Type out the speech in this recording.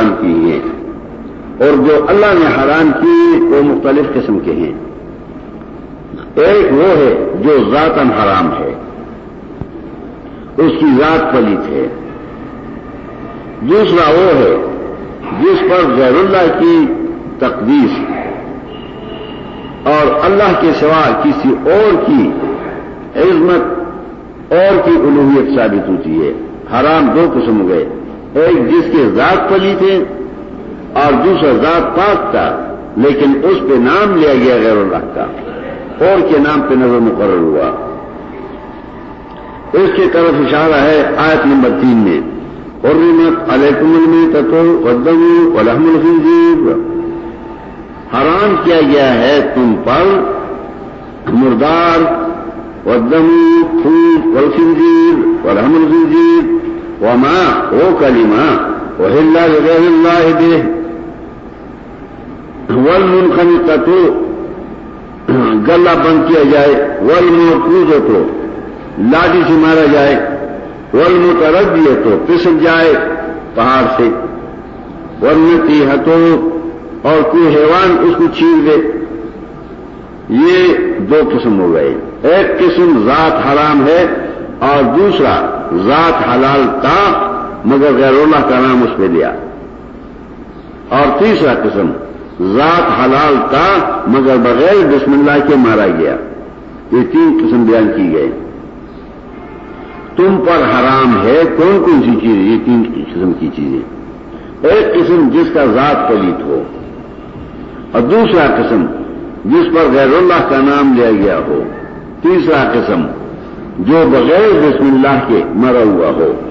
حرام کی ہیں۔ اور جو اللہ نے حرام کی، وہ مختلف قسم کے ہیں۔ ایک وہ ہے جو ذاتن حرام ہے۔ اس کی ذات پلیت ہے۔ دوسرا وہ ہے جس پر غیر اللہ کی تقدیس اور اللہ کے سوا کسی اور کی عظمت اور کی الوحیت ثابت ہوتی ہے۔ حرام دو قسم ہو گئے۔ ایک جس کے ذات پلی تھے اور دوسرا ذات پاک تھا، لیکن اس پہ نام لیا گیا غیر اللہ کا۔ اور کے نام پہ نظر مقرر ہوا۔ اس کی طرف اشارہ ہے آیت نمبر تین میں۔ حرمت علیکم تتو قدم ولحم الخنزیر۔ حرام کیا گیا ہے تم پر۔ مردار ودم پھوٹ وما او کلیما وحلہ غیر اللہ دے والمنخنقتو گلا بند کیا جائے والموقوذ کو لاٹھی سے مارا جائے ورن کا رکھ دیے تو پسک جائے پہاڑ سے۔ ورن کی ہتو اور کوئی حیوان اس کو چھین دے یہ دو قسم ہو گئے۔ ایک قسم ذات حرام ہے اور دوسرا ذات حلال تھا، مگر غیر اللہ کا نام اس پہ دیا اور تیسرا قسم، ذات حلال تھا، مگر بغیر بسم اللہ کے مارا گیا۔ یہ تین قسم بیان کی گئے۔ تم پر حرام ہے، کون کون سی چیز یہ تین قسم کی چیزیں۔ ایک قسم جس کا ذات پلیت ہو، اور دوسرا قسم جس پر غیر اللہ کا نام لیا گیا ہو۔ تیسرا قسم جو بغیر بسم اللہ کے مرا ہوا ہو۔